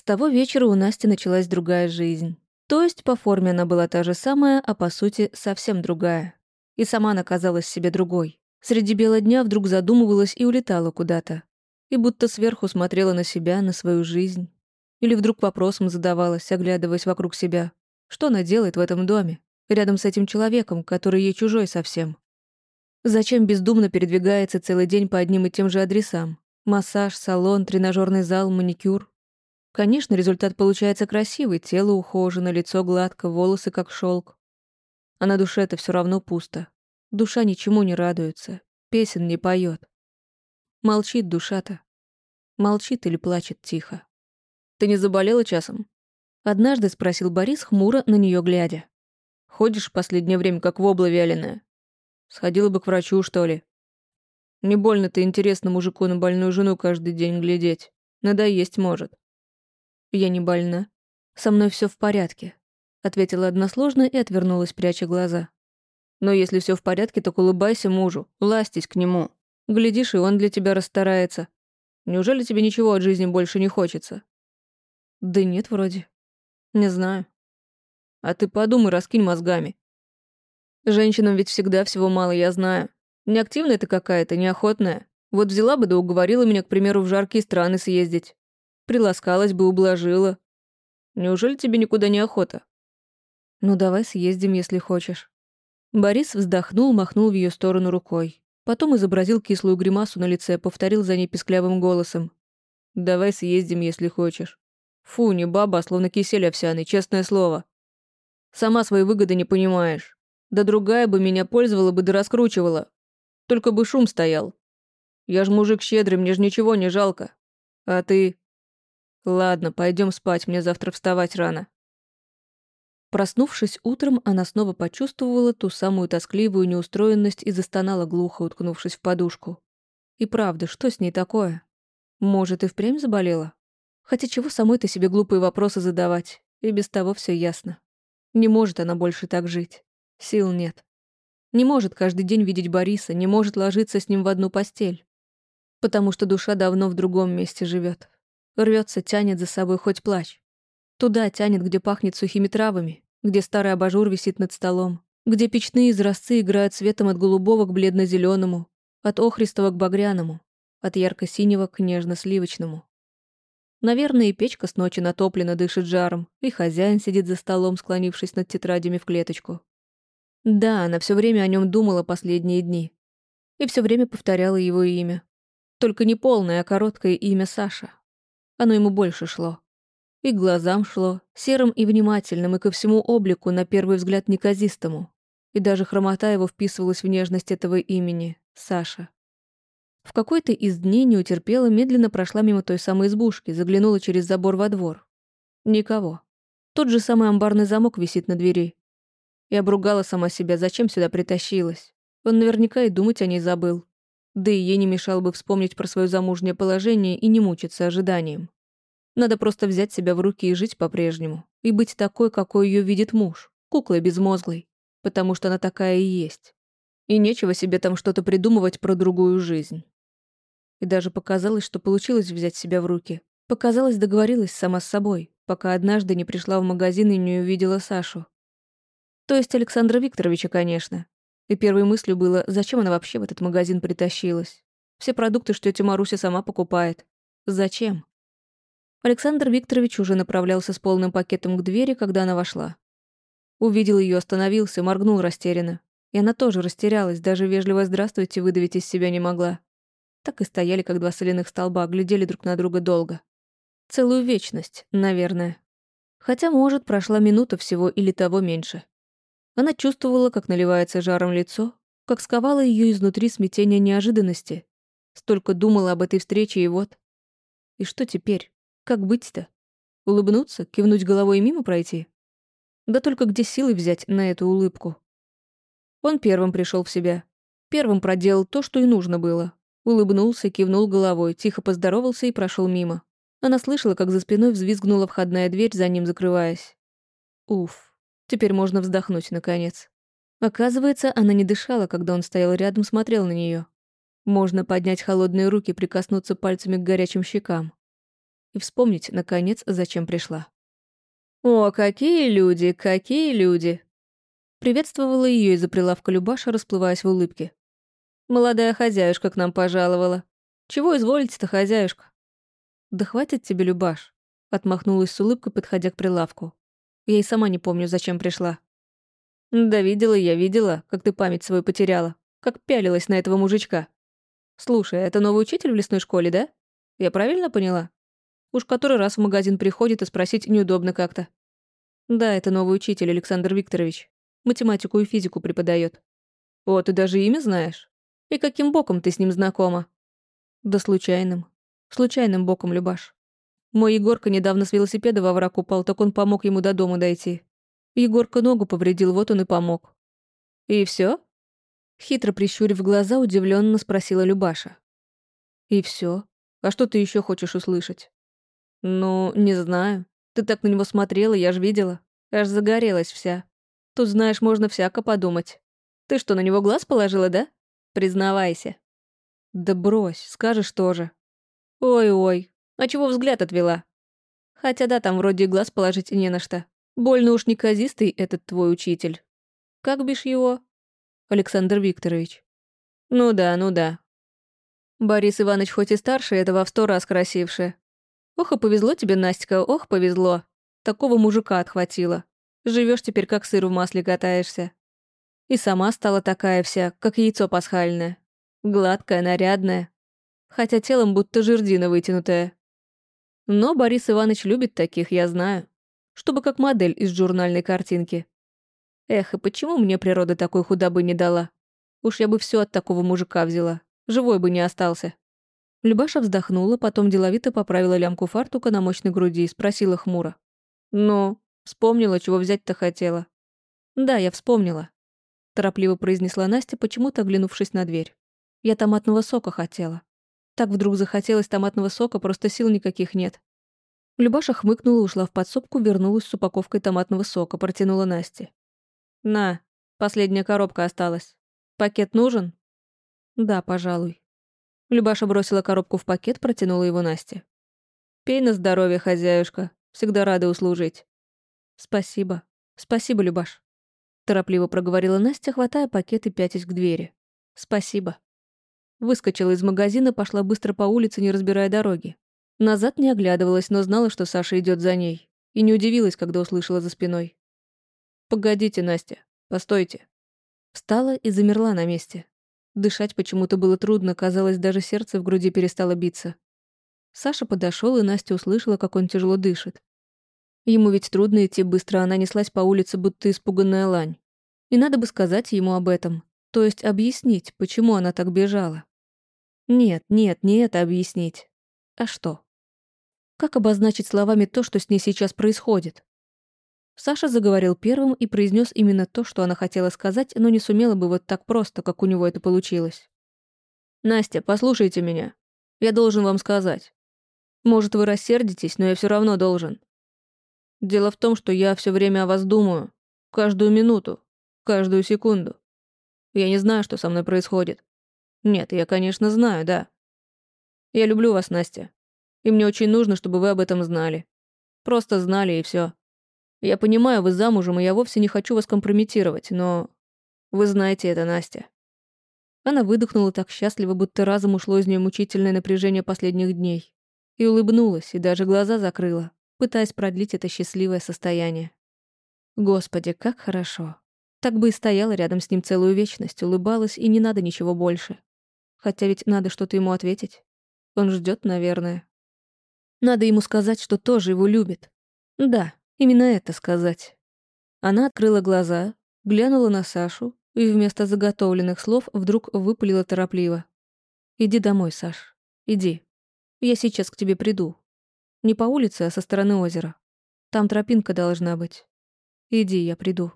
С того вечера у Насти началась другая жизнь. То есть по форме она была та же самая, а по сути совсем другая. И сама она казалась себе другой. Среди бела дня вдруг задумывалась и улетала куда-то. И будто сверху смотрела на себя, на свою жизнь. Или вдруг вопросом задавалась, оглядываясь вокруг себя. Что она делает в этом доме? Рядом с этим человеком, который ей чужой совсем. Зачем бездумно передвигается целый день по одним и тем же адресам? Массаж, салон, тренажерный зал, маникюр. Конечно, результат получается красивый, тело ухожено, лицо гладко, волосы как шелк. А на душе это все равно пусто. Душа ничему не радуется, песен не поет. Молчит душа-то. Молчит или плачет тихо. «Ты не заболела часом?» Однажды спросил Борис, хмуро на нее глядя. «Ходишь в последнее время, как вобла вяленая. Сходила бы к врачу, что ли? Не больно-то интересно мужику на больную жену каждый день глядеть. Надоесть может». «Я не больна. Со мной все в порядке», — ответила односложно и отвернулась, пряча глаза. Но если все в порядке, так улыбайся мужу, ластись к нему. Глядишь, и он для тебя расстарается. Неужели тебе ничего от жизни больше не хочется? Да нет, вроде. Не знаю. А ты подумай, раскинь мозгами. Женщинам ведь всегда всего мало, я знаю. Неактивная ты какая-то, неохотная. Вот взяла бы да уговорила меня, к примеру, в жаркие страны съездить. Приласкалась бы, ублажила. Неужели тебе никуда не охота? Ну давай съездим, если хочешь. Борис вздохнул, махнул в ее сторону рукой. Потом изобразил кислую гримасу на лице, повторил за ней писклявым голосом. «Давай съездим, если хочешь. Фу, не баба, а словно кисель овсяный, честное слово. Сама свои выгоды не понимаешь. Да другая бы меня пользовала бы да раскручивала. Только бы шум стоял. Я ж мужик щедрый, мне ж ничего не жалко. А ты... Ладно, пойдем спать, мне завтра вставать рано. Проснувшись утром, она снова почувствовала ту самую тоскливую неустроенность и застонала глухо, уткнувшись в подушку. И правда, что с ней такое? Может, и впрямь заболела? Хотя чего самой-то себе глупые вопросы задавать? И без того все ясно. Не может она больше так жить. Сил нет. Не может каждый день видеть Бориса, не может ложиться с ним в одну постель. Потому что душа давно в другом месте живет. Рвется, тянет за собой хоть плачь. Туда тянет, где пахнет сухими травами, где старый абажур висит над столом, где печные изразцы играют цветом от голубого к бледно-зеленому, от охристого к багряному, от ярко-синего к нежно-сливочному. Наверное, и печка с ночи натоплена дышит жаром, и хозяин сидит за столом, склонившись над тетрадями в клеточку. Да, она все время о нем думала последние дни. И все время повторяла его имя. Только не полное, а короткое имя Саша. Оно ему больше шло. И глазам шло, серым и внимательным, и ко всему облику, на первый взгляд, неказистому. И даже хромота его вписывалась в нежность этого имени — Саша. В какой-то из дней не утерпела, медленно прошла мимо той самой избушки, заглянула через забор во двор. Никого. Тот же самый амбарный замок висит на двери. И обругала сама себя, зачем сюда притащилась. Он наверняка и думать о ней забыл. Да и ей не мешало бы вспомнить про свое замужнее положение и не мучиться ожиданием. Надо просто взять себя в руки и жить по-прежнему. И быть такой, какой ее видит муж. Куклой безмозглой. Потому что она такая и есть. И нечего себе там что-то придумывать про другую жизнь. И даже показалось, что получилось взять себя в руки. Показалось, договорилась сама с собой, пока однажды не пришла в магазин и не увидела Сашу. То есть Александра Викторовича, конечно. И первой мыслью было, зачем она вообще в этот магазин притащилась. Все продукты, что тетя Маруся сама покупает. Зачем? Александр Викторович уже направлялся с полным пакетом к двери, когда она вошла. Увидел ее, остановился, моргнул растерянно. И она тоже растерялась, даже вежливо «здравствуйте» выдавить из себя не могла. Так и стояли, как два соляных столба, глядели друг на друга долго. Целую вечность, наверное. Хотя, может, прошла минута всего или того меньше. Она чувствовала, как наливается жаром лицо, как сковало ее изнутри смятение неожиданности. Столько думала об этой встрече, и вот... И что теперь? Как быть-то? Улыбнуться, кивнуть головой и мимо пройти? Да только где силы взять на эту улыбку? Он первым пришел в себя. Первым проделал то, что и нужно было. Улыбнулся, кивнул головой, тихо поздоровался и прошел мимо. Она слышала, как за спиной взвизгнула входная дверь, за ним закрываясь. Уф, теперь можно вздохнуть, наконец. Оказывается, она не дышала, когда он стоял рядом, смотрел на нее. Можно поднять холодные руки, прикоснуться пальцами к горячим щекам. и вспомнить, наконец, зачем пришла. «О, какие люди, какие люди!» Приветствовала ее из-за прилавка Любаша, расплываясь в улыбке. «Молодая хозяюшка к нам пожаловала. Чего изволите-то, хозяюшка?» «Да хватит тебе, Любаш», — отмахнулась с улыбкой, подходя к прилавку. «Я и сама не помню, зачем пришла». «Да видела я, видела, как ты память свою потеряла, как пялилась на этого мужичка. Слушай, это новый учитель в лесной школе, да? Я правильно поняла?» Уж который раз в магазин приходит и спросить неудобно как-то. Да, это новый учитель Александр Викторович. Математику и физику преподает. О, ты даже имя знаешь? И каким боком ты с ним знакома? Да случайным. Случайным боком, Любаш. Мой Егорка недавно с велосипеда во враг упал, так он помог ему до дома дойти. Егорка ногу повредил, вот он и помог. И все? Хитро прищурив глаза, удивленно спросила Любаша. И все. А что ты еще хочешь услышать? «Ну, не знаю. Ты так на него смотрела, я ж видела. Аж загорелась вся. Тут, знаешь, можно всяко подумать. Ты что, на него глаз положила, да? Признавайся». «Да брось, скажешь тоже». «Ой-ой, а чего взгляд отвела?» «Хотя да, там вроде глаз положить не на что. Больно уж неказистый этот твой учитель. Как бишь его?» «Александр Викторович». «Ну да, ну да. Борис Иванович хоть и старше этого в сто раз красивше, Ох, и повезло тебе, Настя, ох, повезло. Такого мужика отхватило. Живешь теперь как сыр в масле катаешься. И сама стала такая вся, как яйцо пасхальное. Гладкая, нарядная. Хотя телом будто жердина вытянутая. Но Борис Иванович любит таких, я знаю. Чтобы как модель из журнальной картинки. Эх, и почему мне природа такой худобы не дала? Уж я бы все от такого мужика взяла. Живой бы не остался. Любаша вздохнула, потом деловито поправила лямку фартука на мощной груди и спросила хмуро. «Ну, вспомнила, чего взять-то хотела?» «Да, я вспомнила», — торопливо произнесла Настя, почему-то оглянувшись на дверь. «Я томатного сока хотела. Так вдруг захотелось томатного сока, просто сил никаких нет». Любаша хмыкнула, ушла в подсобку, вернулась с упаковкой томатного сока, протянула Насте. «На, последняя коробка осталась. Пакет нужен?» «Да, пожалуй». Любаша бросила коробку в пакет, протянула его Насте. «Пей на здоровье, хозяюшка. Всегда рада услужить». «Спасибо. Спасибо, Любаш», — торопливо проговорила Настя, хватая пакет и пятясь к двери. «Спасибо». Выскочила из магазина, пошла быстро по улице, не разбирая дороги. Назад не оглядывалась, но знала, что Саша идет за ней. И не удивилась, когда услышала за спиной. «Погодите, Настя. Постойте». Встала и замерла на месте. Дышать почему-то было трудно, казалось, даже сердце в груди перестало биться. Саша подошел, и Настя услышала, как он тяжело дышит. Ему ведь трудно идти быстро, она неслась по улице, будто испуганная лань. И надо бы сказать ему об этом, то есть объяснить, почему она так бежала. Нет, нет, не это объяснить. А что? Как обозначить словами то, что с ней сейчас происходит? Саша заговорил первым и произнес именно то, что она хотела сказать, но не сумела бы вот так просто, как у него это получилось. «Настя, послушайте меня. Я должен вам сказать. Может, вы рассердитесь, но я все равно должен. Дело в том, что я все время о вас думаю. Каждую минуту, каждую секунду. Я не знаю, что со мной происходит. Нет, я, конечно, знаю, да. Я люблю вас, Настя. И мне очень нужно, чтобы вы об этом знали. Просто знали, и все. Я понимаю, вы замужем, и я вовсе не хочу вас компрометировать, но... Вы знаете это, Настя». Она выдохнула так счастливо, будто разом ушло из нее мучительное напряжение последних дней. И улыбнулась, и даже глаза закрыла, пытаясь продлить это счастливое состояние. Господи, как хорошо. Так бы и стояла рядом с ним целую вечность, улыбалась, и не надо ничего больше. Хотя ведь надо что-то ему ответить. Он ждет, наверное. Надо ему сказать, что тоже его любит. Да, Именно это сказать. Она открыла глаза, глянула на Сашу и вместо заготовленных слов вдруг выпалила торопливо. «Иди домой, Саш. Иди. Я сейчас к тебе приду. Не по улице, а со стороны озера. Там тропинка должна быть. Иди, я приду».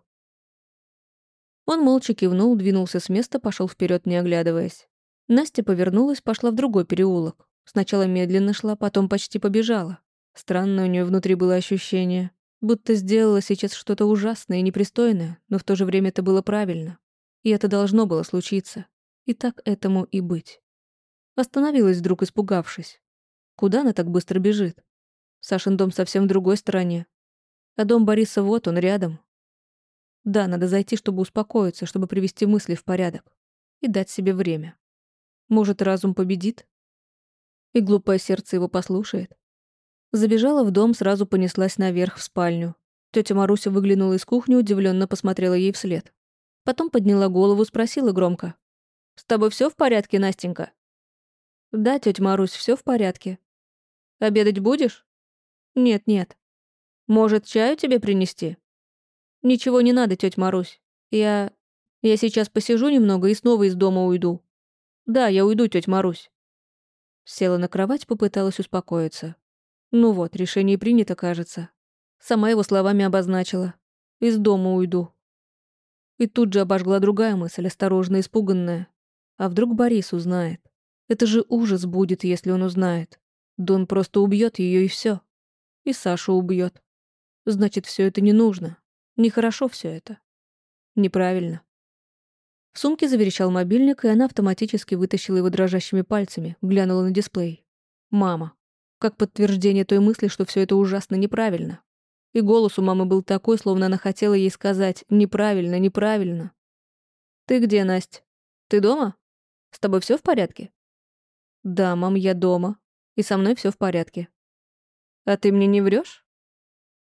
Он молча кивнул, двинулся с места, пошел вперед, не оглядываясь. Настя повернулась, пошла в другой переулок. Сначала медленно шла, потом почти побежала. Странное у нее внутри было ощущение. Будто сделала сейчас что-то ужасное и непристойное, но в то же время это было правильно. И это должно было случиться. И так этому и быть. Остановилась вдруг, испугавшись. Куда она так быстро бежит? Сашин дом совсем в другой стороне. А дом Бориса вот он, рядом. Да, надо зайти, чтобы успокоиться, чтобы привести мысли в порядок. И дать себе время. Может, разум победит? И глупое сердце его послушает. Забежала в дом, сразу понеслась наверх в спальню. Тетя Маруся выглянула из кухни, удивленно посмотрела ей вслед. Потом подняла голову, спросила громко. «С тобой все в порядке, Настенька?» «Да, тетя Марусь, все в порядке». «Обедать будешь?» «Нет, нет». «Может, чаю тебе принести?» «Ничего не надо, тетя Марусь. Я... Я сейчас посижу немного и снова из дома уйду». «Да, я уйду, тетя Марусь». Села на кровать, попыталась успокоиться. Ну вот, решение принято, кажется. Сама его словами обозначила. Из дома уйду. И тут же обожгла другая мысль, осторожно испуганная. А вдруг Борис узнает? Это же ужас будет, если он узнает. Дон просто убьет ее и все. И Сашу убьет. Значит, все это не нужно. Нехорошо все это. Неправильно. В сумке заверещал мобильник, и она автоматически вытащила его дрожащими пальцами, глянула на дисплей. Мама. Как подтверждение той мысли, что все это ужасно неправильно. И голос у мамы был такой, словно она хотела ей сказать «неправильно, неправильно». «Ты где, Настя? Ты дома? С тобой все в порядке?» «Да, мам, я дома. И со мной все в порядке». «А ты мне не врешь?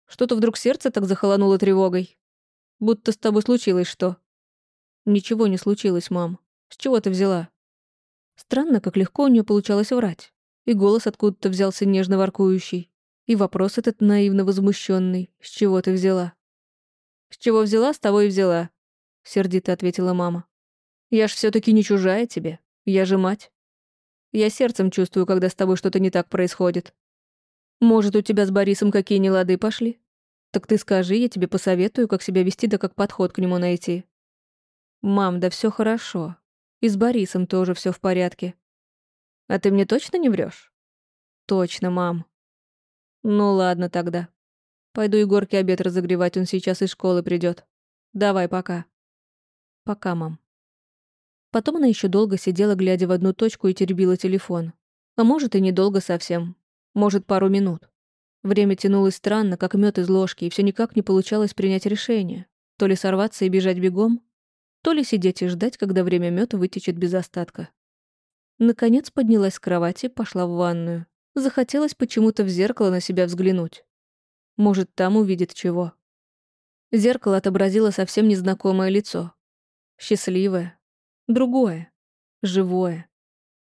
Что-то вдруг сердце так захолонуло тревогой. Будто с тобой случилось что?» «Ничего не случилось, мам. С чего ты взяла?» Странно, как легко у нее получалось врать. И голос откуда-то взялся нежно воркующий. И вопрос этот наивно возмущенный. «С чего ты взяла?» «С чего взяла, с того и взяла», — сердито ответила мама. «Я ж все таки не чужая тебе. Я же мать. Я сердцем чувствую, когда с тобой что-то не так происходит. Может, у тебя с Борисом какие нелады пошли? Так ты скажи, я тебе посоветую, как себя вести, да как подход к нему найти. Мам, да все хорошо. И с Борисом тоже все в порядке. А ты мне точно не врешь? Точно, мам. Ну ладно тогда. Пойду Егорке обед разогревать, он сейчас из школы придет. Давай, пока. Пока, мам. Потом она еще долго сидела, глядя в одну точку и теребила телефон. А может, и недолго совсем. Может, пару минут. Время тянулось странно, как мед из ложки, и все никак не получалось принять решение. То ли сорваться и бежать бегом, то ли сидеть и ждать, когда время мед вытечет без остатка. Наконец поднялась с кровати, пошла в ванную. Захотелось почему-то в зеркало на себя взглянуть. Может, там увидит чего. Зеркало отобразило совсем незнакомое лицо. Счастливое. Другое. Живое.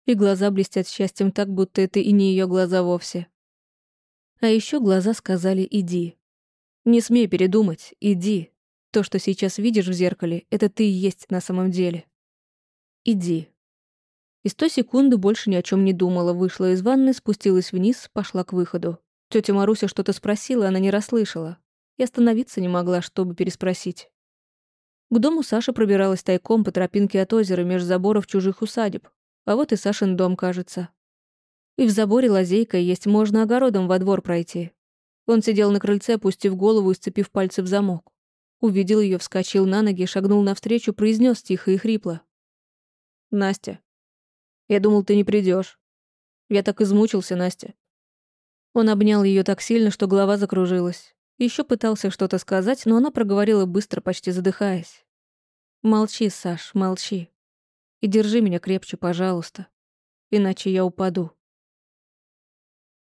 И глаза блестят счастьем так, будто это и не ее глаза вовсе. А еще глаза сказали «иди». Не смей передумать, иди. То, что сейчас видишь в зеркале, это ты и есть на самом деле. Иди. И сто секунды больше ни о чем не думала, вышла из ванны, спустилась вниз, пошла к выходу. Тетя Маруся что-то спросила, она не расслышала. И остановиться не могла, чтобы переспросить. К дому Саша пробиралась тайком по тропинке от озера меж заборов чужих усадеб. А вот и Сашин дом, кажется. И в заборе лазейка есть, можно огородом во двор пройти. Он сидел на крыльце, опустив голову и сцепив пальцы в замок. Увидел ее, вскочил на ноги, шагнул навстречу, произнес тихо и хрипло. «Настя, я думал, ты не придешь. Я так измучился, Настя. Он обнял ее так сильно, что голова закружилась. Еще пытался что-то сказать, но она проговорила быстро, почти задыхаясь. «Молчи, Саш, молчи. И держи меня крепче, пожалуйста. Иначе я упаду».